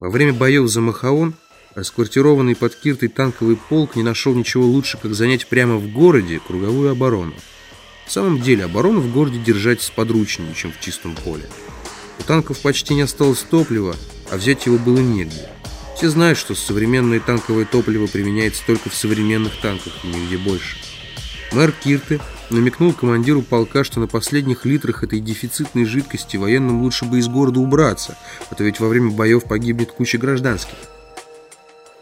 Во время боев за Махаон расквартированный под Киртой танковый полк не нашел ничего лучше, как занять прямо в городе круговую оборону. В самом деле, оборону в городе держать сподручнее, чем в чистом поле. У танков почти не осталось топлива, а взять его было негде. Все знают, что современное танковое топливо применяется только в современных танках и нигде больше. Мэр Кирты намекнул командиру полка, что на последних литрах этой дефицитной жидкости военным лучше бы из города убраться, а то ведь во время боев погибнет куча гражданских.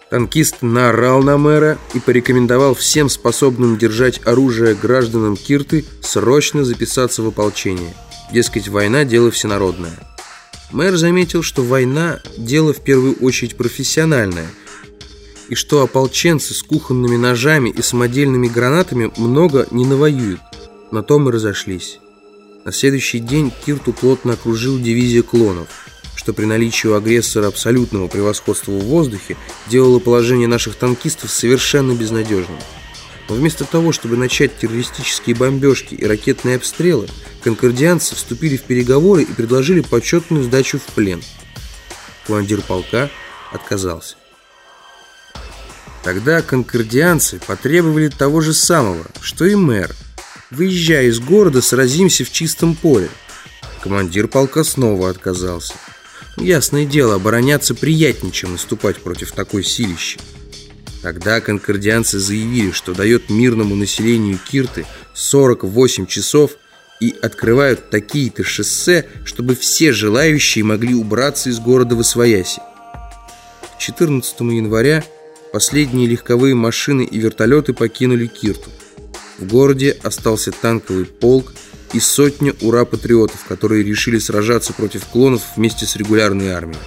Танкист наорал на мэра и порекомендовал всем способным держать оружие гражданам Кирты срочно записаться в ополчение. Дескать, война – дело всенародное. Мэр заметил, что война – дело в первую очередь профессиональное, и что ополченцы с кухонными ножами и самодельными гранатами много не навоюют. На то мы разошлись. На следующий день Кирту плотно окружил дивизия клонов – что при наличии у агрессора абсолютного превосходства в воздухе делало положение наших танкистов совершенно безнадежным. Но вместо того, чтобы начать террористические бомбежки и ракетные обстрелы, конкордианцы вступили в переговоры и предложили почетную сдачу в плен. Командир полка отказался. Тогда конкордианцы потребовали того же самого, что и мэр. Выезжая из города, сразимся в чистом поле. Командир полка снова отказался. Ясное дело, обороняться приятнее, чем наступать против такой силищи. Тогда конкордианцы заявили, что дает мирному населению Кирты 48 часов и открывают такие-то шоссе, чтобы все желающие могли убраться из города в Освояси. К 14 января последние легковые машины и вертолеты покинули Кирту. В городе остался танковый полк и сотня ура-патриотов, которые решили сражаться против клонов вместе с регулярной армией.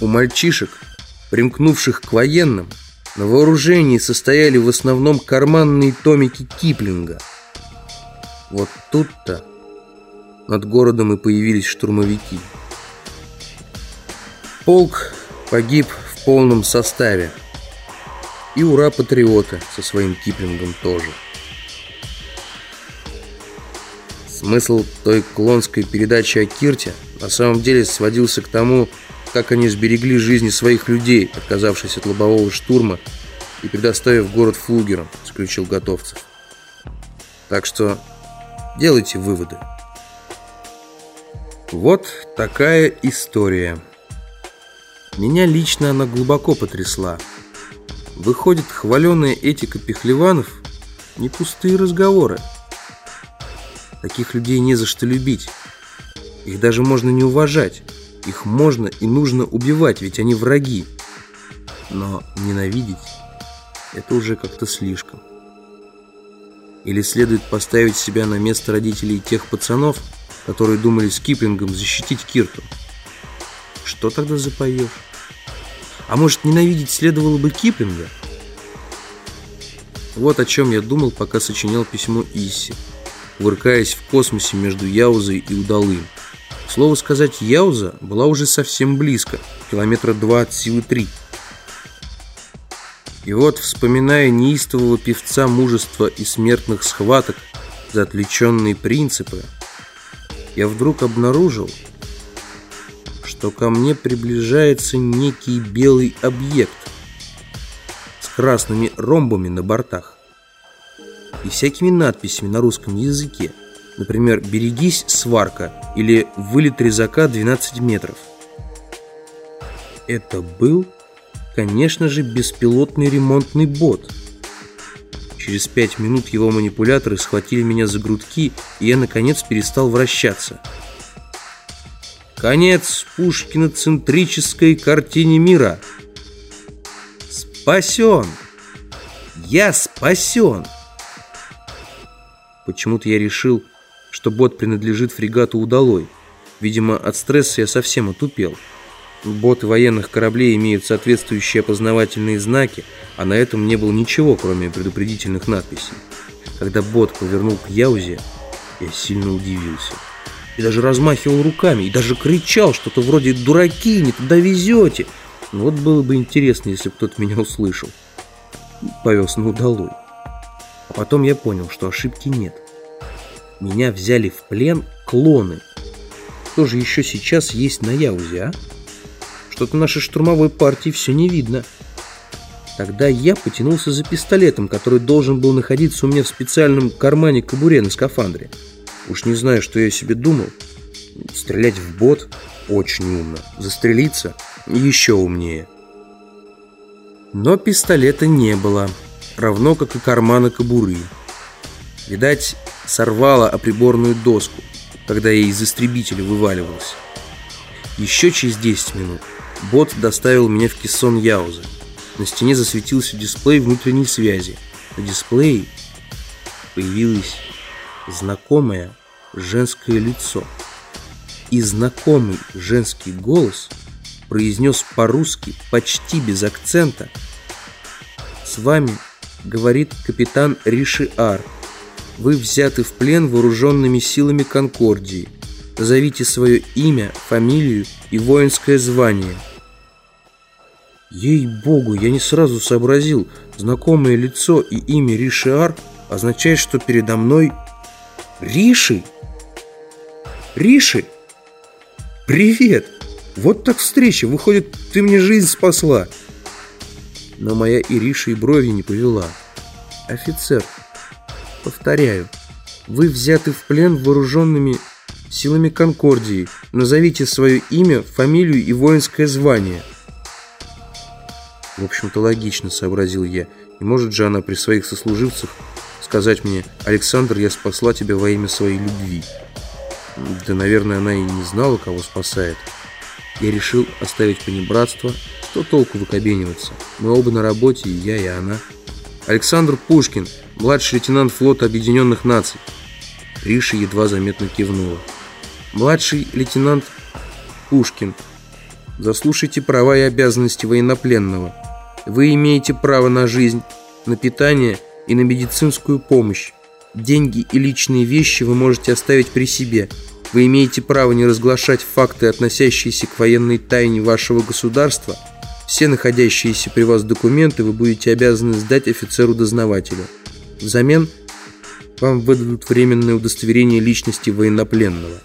У мальчишек, примкнувших к военным, на вооружении состояли в основном карманные томики Киплинга. Вот тут-то над городом и появились штурмовики. Полк погиб полном составе. И ура-патриоты со своим Киплингом тоже. Смысл той клонской передачи о Кирте на самом деле сводился к тому, как они сберегли жизни своих людей, отказавшись от лобового штурма и предоставив город флугерам, заключил Готовцев. Так что делайте выводы. Вот такая история. Меня лично она глубоко потрясла. Выходит, хваленая этика Пехлеванов – не пустые разговоры. Таких людей не за что любить. Их даже можно не уважать. Их можно и нужно убивать, ведь они враги. Но ненавидеть – это уже как-то слишком. Или следует поставить себя на место родителей тех пацанов, которые думали с Киплингом защитить Кирту. Что тогда запоешь? А может, ненавидеть следовало бы Киплинга? Вот о чем я думал, пока сочинял письмо Исси кувыркаясь в космосе между Яузой и Удалым. Слово сказать, Яуза была уже совсем близко, километра два от силы три. И вот, вспоминая неистового певца мужества и смертных схваток за отвлеченные принципы, я вдруг обнаружил, что ко мне приближается некий белый объект с красными ромбами на бортах и всякими надписями на русском языке. Например, «Берегись, сварка» или «Вылет резака 12 метров». Это был, конечно же, беспилотный ремонтный бот. Через пять минут его манипуляторы схватили меня за грудки, и я, наконец, перестал вращаться. Конец пушкиноцентрической картине мира. Спасен! Я спасен! Почему-то я решил, что бот принадлежит фрегату «Удалой». Видимо, от стресса я совсем отупел. Боты военных кораблей имеют соответствующие опознавательные знаки, а на этом не было ничего, кроме предупредительных надписей. Когда бот повернул к Яузе, я сильно удивился. И даже размахивал руками, и даже кричал что-то вроде «Дураки, не туда везете!» Ну вот было бы интересно, если кто-то меня услышал. Повез на удалой. А потом я понял, что ошибки нет. Меня взяли в плен клоны. Что же еще сейчас есть на Яузе, а? Что-то нашей штурмовой партии все не видно. Тогда я потянулся за пистолетом, который должен был находиться у меня в специальном кармане кобуре на скафандре. Уж не знаю, что я себе думал. Стрелять в бот очень умно. Застрелиться еще умнее. Но пистолета не было, равно как и кармана кобуры. Видать, сорвало о приборную доску, когда я из истребителя вываливался. Еще через 10 минут бот доставил меня в кессон Яуза. На стене засветился дисплей внутренней связи. На дисплее появилось знакомое женское лицо. И знакомый женский голос произнес по-русски почти без акцента. «С вами, — говорит капитан Ришиар, — вы взяты в плен вооруженными силами Конкордии. Назовите свое имя, фамилию и воинское звание». Ей-богу, я не сразу сообразил, знакомое лицо и имя Ришиар означает, что передо мной Риши. Риши? Привет! Вот так встреча, выходит, ты мне жизнь спасла. Но моя Ириша и брови не повела. Офицер, повторяю, вы взяты в плен вооруженными силами Конкордии. Назовите свое имя, фамилию и воинское звание. В общем-то, логично, сообразил я. Не может же она при своих сослуживцах сказать мне «Александр, я спасла тебя во имя своей любви». Да, наверное, она и не знала, кого спасает. Я решил оставить понебратство. Что толку выкобениваться? Мы оба на работе, и я, и она. Александр Пушкин, младший лейтенант флота Объединенных Наций. Риша едва заметно кивнула. Младший лейтенант Пушкин, заслушайте права и обязанности военнопленного. Вы имеете право на жизнь, на питание и на медицинскую помощь. Деньги и личные вещи вы можете оставить при себе. Вы имеете право не разглашать факты, относящиеся к военной тайне вашего государства. Все находящиеся при вас документы вы будете обязаны сдать офицеру-дознавателю. Взамен вам выдадут временное удостоверение личности военнопленного.